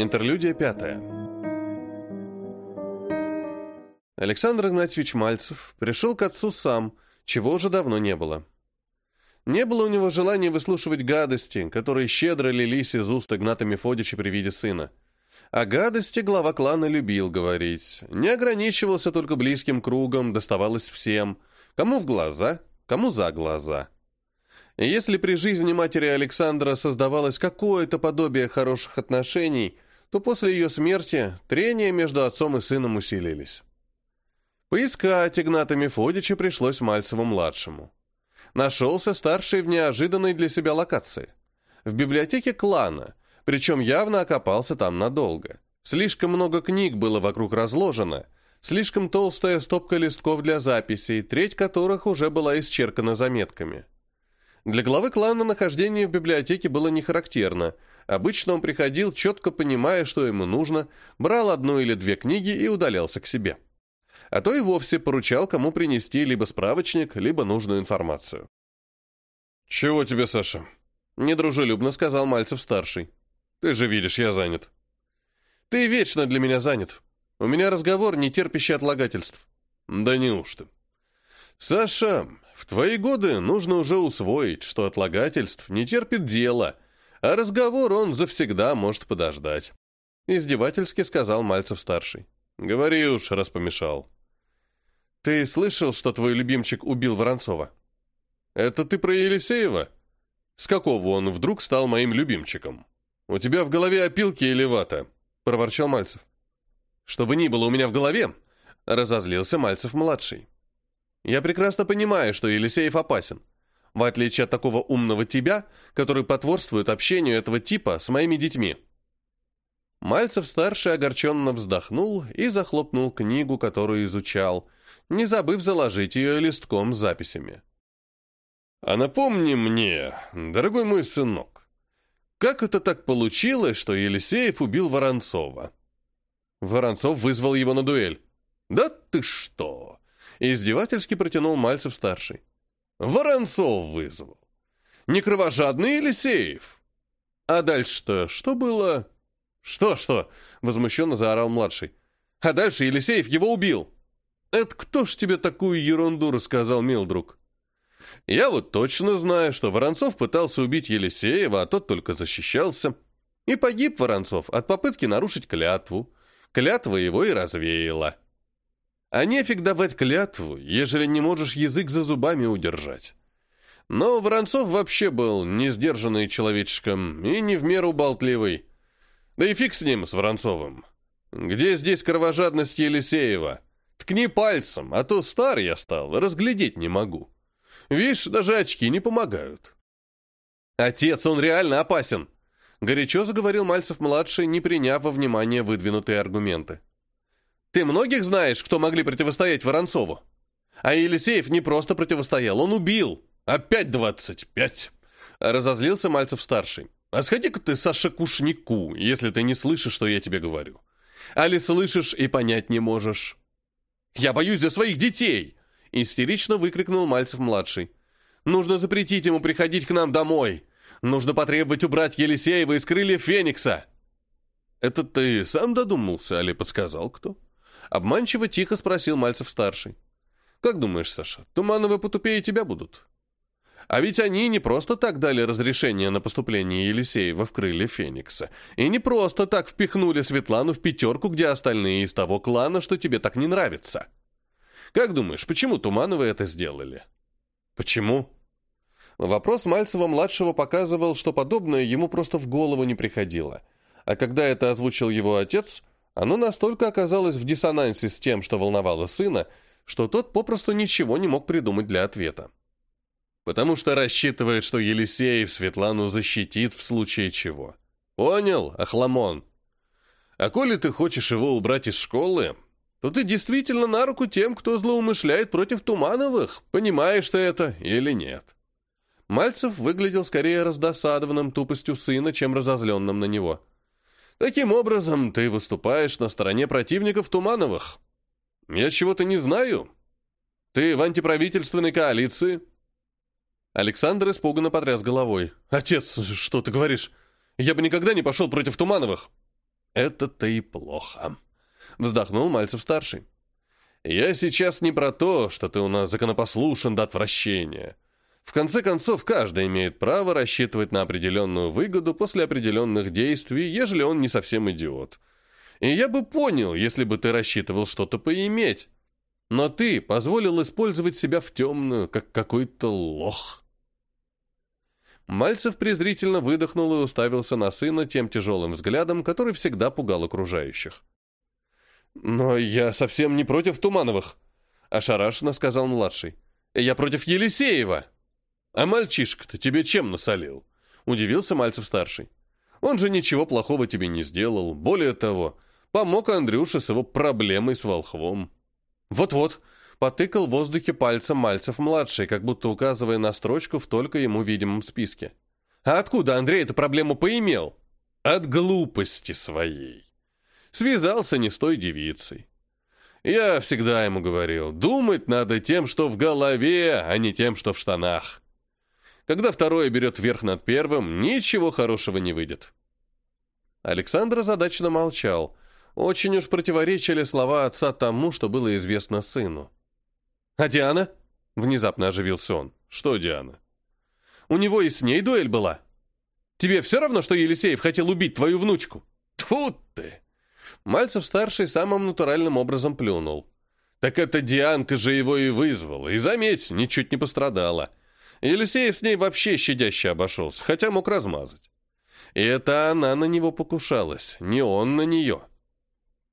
Интерлюдия пятая. Александр Игнатьевич Мальцев пришел к отцу сам, чего уже давно не было. Не было у него желания выслушивать гадости, которые щедро лились из уст Игната Мефодича при виде сына. О гадости глава клана любил говорить. Не ограничивался только близким кругом, доставалось всем. Кому в глаза, кому за глаза. Если при жизни матери Александра создавалось какое-то подобие хороших отношений, то после ее смерти трения между отцом и сыном усилились. Поискать Игната Мефодича пришлось Мальцеву-младшему. Нашелся старший в неожиданной для себя локации. В библиотеке клана, причем явно окопался там надолго. Слишком много книг было вокруг разложено, слишком толстая стопка листков для записей, треть которых уже была исчеркана заметками. Для главы клана нахождение в библиотеке было не характерно. Обычно он приходил, четко понимая, что ему нужно, брал одну или две книги и удалялся к себе. А то и вовсе поручал кому принести либо справочник, либо нужную информацию. «Чего тебе, Саша?» – недружелюбно сказал Мальцев-старший. «Ты же видишь, я занят». «Ты вечно для меня занят. У меня разговор, не терпящий отлагательств». «Да неужто?» «Саша, в твои годы нужно уже усвоить, что отлагательств не терпит дело, а разговор он завсегда может подождать», — издевательски сказал Мальцев-старший. «Говори уж, раз помешал». «Ты слышал, что твой любимчик убил Воронцова?» «Это ты про Елисеева? С какого он вдруг стал моим любимчиком? У тебя в голове опилки или вата?» — проворчал Мальцев. «Чтобы ни было у меня в голове», — разозлился Мальцев-младший. Я прекрасно понимаю, что Елисеев опасен. В отличие от такого умного тебя, который потворствует общению этого типа с моими детьми. Мальцев-старший огорченно вздохнул и захлопнул книгу, которую изучал, не забыв заложить ее листком с записями. «А напомни мне, дорогой мой сынок, как это так получилось, что Елисеев убил Воронцова?» Воронцов вызвал его на дуэль. «Да ты что!» Издевательски протянул Мальцев-старший. Воронцов вызвал. Не кровожадный Елисеев. А дальше-то что было? Что-что? Возмущенно заорал младший. А дальше Елисеев его убил. Это кто ж тебе такую ерунду рассказал, мил друг? Я вот точно знаю, что Воронцов пытался убить Елисеева, а тот только защищался. И погиб Воронцов от попытки нарушить клятву. Клятва его и развеяла. А нефиг давать клятву, ежели не можешь язык за зубами удержать. Но Воронцов вообще был не сдержанный человечком и не в меру болтливый. Да и фиг с ним, с Воронцовым. Где здесь кровожадность Елисеева? Ткни пальцем, а то стар я стал, разглядеть не могу. Видишь, даже очки не помогают. Отец, он реально опасен. Горячо заговорил Мальцев-младший, не приняв во внимание выдвинутые аргументы. Ты многих знаешь, кто могли противостоять Воронцову? А Елисеев не просто противостоял, он убил. Опять двадцать пять. Разозлился Мальцев-старший. А сходи-ка ты, Саша, кушнику, если ты не слышишь, что я тебе говорю. Али слышишь и понять не можешь. Я боюсь за своих детей! Истерично выкрикнул Мальцев-младший. Нужно запретить ему приходить к нам домой. Нужно потребовать убрать Елисеева из крыльев Феникса. Это ты сам додумался, али подсказал кто? Обманчиво тихо спросил Мальцев-старший. «Как думаешь, Саша, Тумановы потупее тебя будут?» А ведь они не просто так дали разрешение на поступление Елисеева в крылья Феникса. И не просто так впихнули Светлану в пятерку, где остальные из того клана, что тебе так не нравится. Как думаешь, почему Тумановы это сделали? Почему? Вопрос Мальцева-младшего показывал, что подобное ему просто в голову не приходило. А когда это озвучил его отец, оно настолько оказалось в диссонансе с тем, что волновало сына, что тот попросту ничего не мог придумать для ответа. Потому что рассчитывает, что Елисеев Светлану защитит в случае чего. Понял, Ахламон? А коли ты хочешь его убрать из школы, то ты действительно на руку тем, кто злоумышляет против Тумановых, понимаешь ты это или нет. Мальцев выглядел скорее раздосадованным тупостью сына, чем разозленным на него. Таким образом, ты выступаешь на стороне противников Тумановых. Я чего-то не знаю. Ты в антиправительственной коалиции?» Александр испуганно потряс головой. «Отец, что ты говоришь? Я бы никогда не пошел против Тумановых!» это-то и плохо», — вздохнул Мальцев-старший. «Я сейчас не про то, что ты у нас законопослушен до отвращения. В конце концов, каждый имеет право рассчитывать на определенную выгоду после определенных действий, ежели он не совсем идиот. И я бы понял, если бы ты рассчитывал что-то поиметь. Но ты позволил использовать себя в темную, как какой-то лох». Мальцев презрительно выдохнул и уставился на сына тем тяжелым взглядом, который всегда пугал окружающих. «Но я совсем не против Тумановых», — ошарашенно сказал младший. «Я против Елисеева». «А мальчишка-то тебе чем насолил?» — удивился Мальцев-старший. «Он же ничего плохого тебе не сделал. Более того, помог Андрюше с его проблемой с волхвом». «Вот-вот», потыкал в воздухе пальцем Мальцев-младший, как будто указывая на строчку в только ему видимом списке. «А откуда Андрей эту проблему поимел?» «От глупости своей. Связался не с той девицей. Я всегда ему говорил, думать надо тем, что в голове, а не тем, что в штанах. Когда второе берет верх над первым, ничего хорошего не выйдет». Александр задачно молчал. Очень уж противоречили слова отца тому, что было известно сыну. «А Диана?» — внезапно оживился он. «Что Диана?» «У него и с ней дуэль была. Тебе все равно, что Елисеев хотел убить твою внучку?» Тьфу ты!» Мальцев-старший самым натуральным образом плюнул. «Так эта Дианка же его и вызвала, и, заметь, ничуть не пострадала. Елисеев с ней вообще щадяще обошелся, хотя мог размазать. И это она на него покушалась, не он на нее».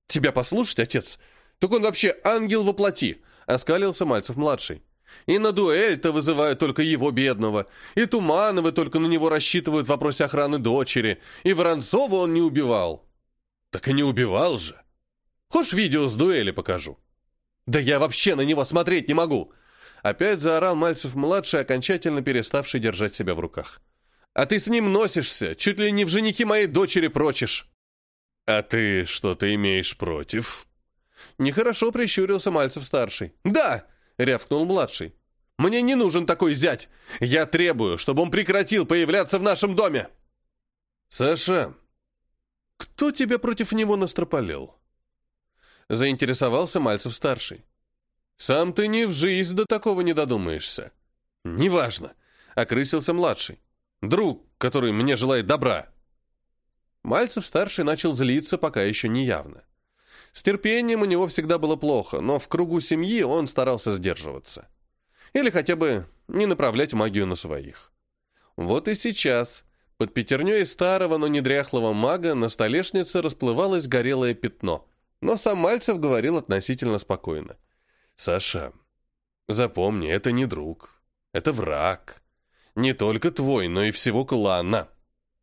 «Тебя послушать, отец? Так он вообще ангел воплоти!» Оскалился Мальцев-младший. И на дуэль-то вызывают только его бедного, и Тумановы только на него рассчитывают в вопросе охраны дочери, и Воронцова он не убивал. Так и не убивал же. Хочешь видео с дуэли покажу? Да я вообще на него смотреть не могу. Опять заорал Мальцев-младший, окончательно переставший держать себя в руках. А ты с ним носишься, чуть ли не в женихи моей дочери прочишь. А ты что-то имеешь против? Нехорошо прищурился Мальцев-старший. «Да!» — рявкнул младший. «Мне не нужен такой зять! Я требую, чтобы он прекратил появляться в нашем доме!» «Саша, кто тебя против него настропалил?» Заинтересовался Мальцев-старший. «Сам ты ни в жизнь до такого не додумаешься». «Неважно», — окрысился младший. «Друг, который мне желает добра». Мальцев-старший начал злиться, пока еще не явно. С терпением у него всегда было плохо, но в кругу семьи он старался сдерживаться. Или хотя бы не направлять магию на своих. Вот и сейчас, под пятерней старого, но не дряхлого мага, на столешнице расплывалось горелое пятно. Но сам Мальцев говорил относительно спокойно. «Саша, запомни, это не друг. Это враг. Не только твой, но и всего клана».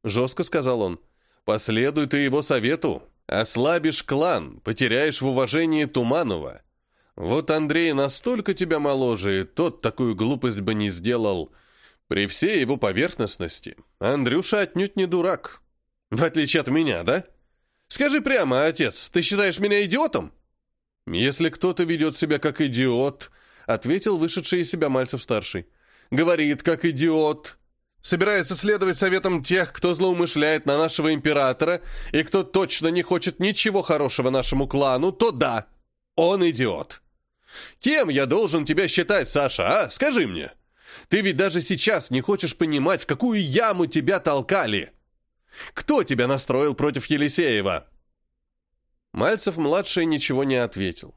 Жестко сказал он. «Последуй ты его совету, Ослабишь клан, потеряешь в уважении Туманова. Вот Андрей настолько тебя моложе, и тот такую глупость бы не сделал. При всей его поверхностности Андрюша отнюдь не дурак. В отличие от меня, да? Скажи прямо, отец, ты считаешь меня идиотом? Если кто-то ведет себя как идиот, ответил вышедший из себя Мальцев-старший. Говорит, как идиот, собирается следовать советам тех, кто злоумышляет на нашего императора и кто точно не хочет ничего хорошего нашему клану, то да, он идиот. Кем я должен тебя считать, Саша, а? Скажи мне. Ты ведь даже сейчас не хочешь понимать, в какую яму тебя толкали. Кто тебя настроил против Елисеева?» Мальцев-младший ничего не ответил.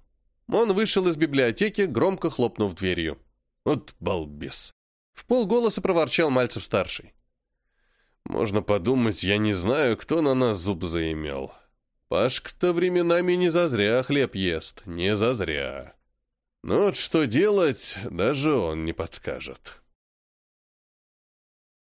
Он вышел из библиотеки, громко хлопнув дверью. «Вот балбес!» В полголоса проворчал Мальцев-старший. «Можно подумать, я не знаю, кто на нас зуб заимел. Пашка-то временами не зазря хлеб ест, не зазря. Но вот что делать, даже он не подскажет».